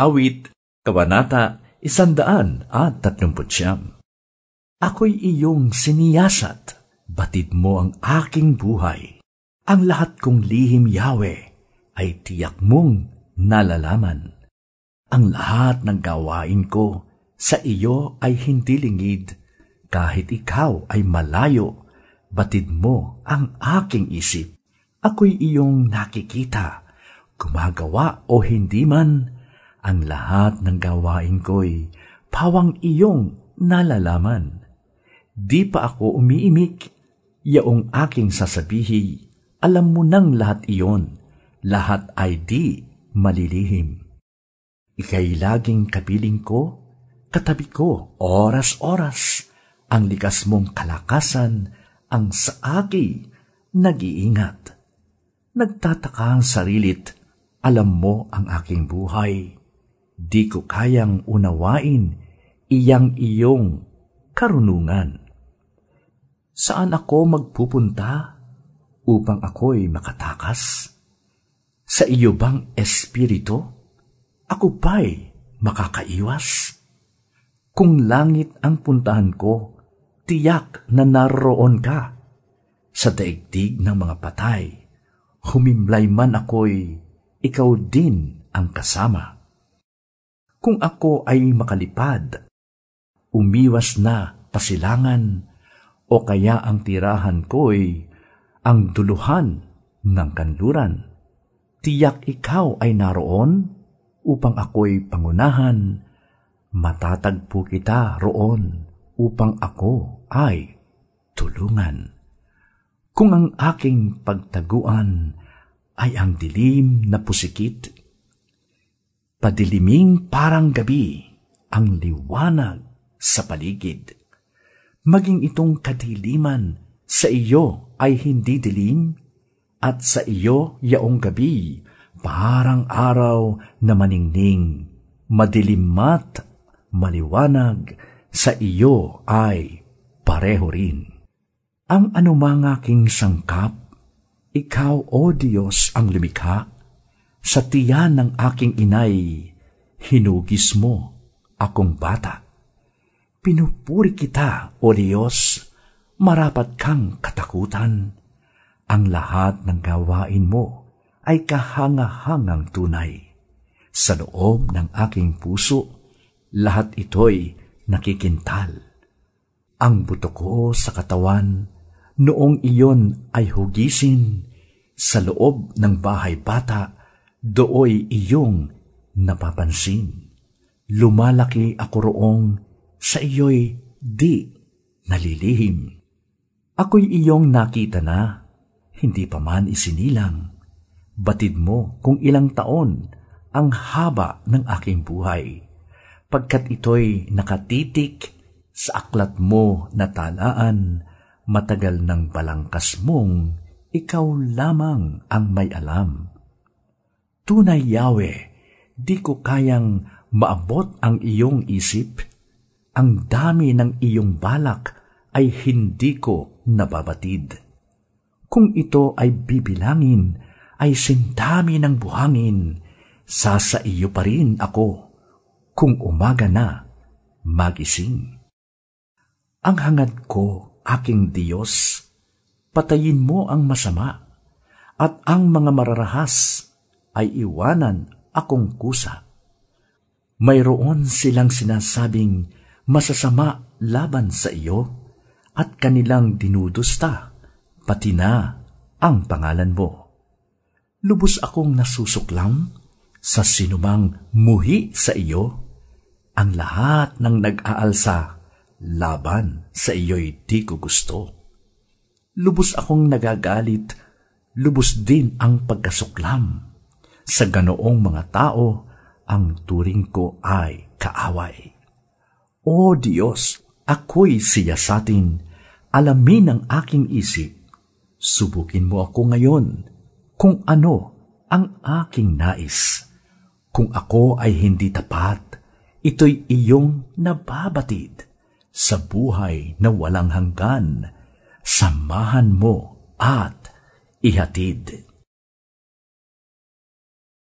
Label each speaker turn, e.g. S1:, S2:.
S1: Awit, Kabanata, Isandaan at Tatlumput Siyam. Ako'y iyong siniyasat, batid mo ang aking buhay. Ang lahat kong lihim, Yahweh, ay tiyak mong nalalaman. Ang lahat ng gawain ko sa iyo ay hindi lingid, kahit ikaw ay malayo, batid mo ang aking isip. Ako'y iyong nakikita, gumagawa o hindi man, ang lahat ng gawain ko'y pawang iyong nalalaman. Di pa ako umiimik, yaong aking sasabihi, alam mo nang lahat iyon, lahat ay di malilihim. Ika'y laging kapiling ko, katabi ko, oras-oras, ang likas mong kalakasan, ang sa aki nag-iingat. Nagtataka ang sarilit, alam mo ang aking buhay di ko kayang unawain iyang iyong karunungan. Saan ako magpupunta upang ako'y makatakas? Sa iyo bang espiritu? Ako ba'y makakaiwas? Kung langit ang puntahan ko, tiyak na naroon ka. Sa daigdig ng mga patay, humimlay man ako'y ikaw din ang kasama kung ako ay makalipad, umiwas na pasilangan, o kaya ang tirahan ko'y ang duluhan ng kanluran. Tiyak ikaw ay naroon upang ako'y pangunahan, matatagpo kita roon upang ako ay tulungan. Kung ang aking pagtaguan ay ang dilim na pusikit, Padiliming parang gabi ang liwanag sa paligid. Maging itong kadiliman sa iyo ay hindi dilim, at sa iyo yaong gabi parang araw na maningning, madilimat, maliwanag, sa iyo ay pareho rin. Ang anumang aking sangkap, ikaw, O Diyos, ang lumikha, sa tiyan ng aking inay, hinugis mo akong bata. Pinupuri kita, O Diyos, marapat kang katakutan. Ang lahat ng gawain mo ay kahangahangang tunay. Sa loob ng aking puso, lahat ito'y nakikintal. Ang buto ko sa katawan, noong iyon ay hugisin, sa loob ng bahay bata, dooy iyong napapansin. Lumalaki ako roong sa iyo'y di nalilihim. Ako'y iyong nakita na, hindi pa man isinilang. Batid mo kung ilang taon ang haba ng aking buhay, pagkat ito'y nakatitik sa aklat mo na talaan, matagal ng balangkas mong ikaw lamang ang may alam Tunay, Yahweh, di ko kayang maabot ang iyong isip. Ang dami ng iyong balak ay hindi ko nababatid. Kung ito ay bibilangin, ay sindami ng buhangin, sasa iyo pa rin ako kung umaga na magising. Ang hangad ko, aking Diyos, patayin mo ang masama at ang mga mararahas ay iwanan akong kusa. Mayroon silang sinasabing masasama laban sa iyo at kanilang dinudusta, pati na ang pangalan mo. Lubos akong nasusuklam sa sinumang muhi sa iyo, ang lahat ng nag-aalsa laban sa iyo'y di ko gusto. Lubos akong nagagalit, lubos din ang pagkasuklam sa ganoong mga tao, ang turing ko ay kaaway. O Diyos, ako'y siyasatin, alamin ang aking isip. Subukin mo ako ngayon kung ano ang aking nais. Kung ako ay hindi tapat, ito'y iyong nababatid sa buhay na walang hanggan. Samahan mo at ihatid.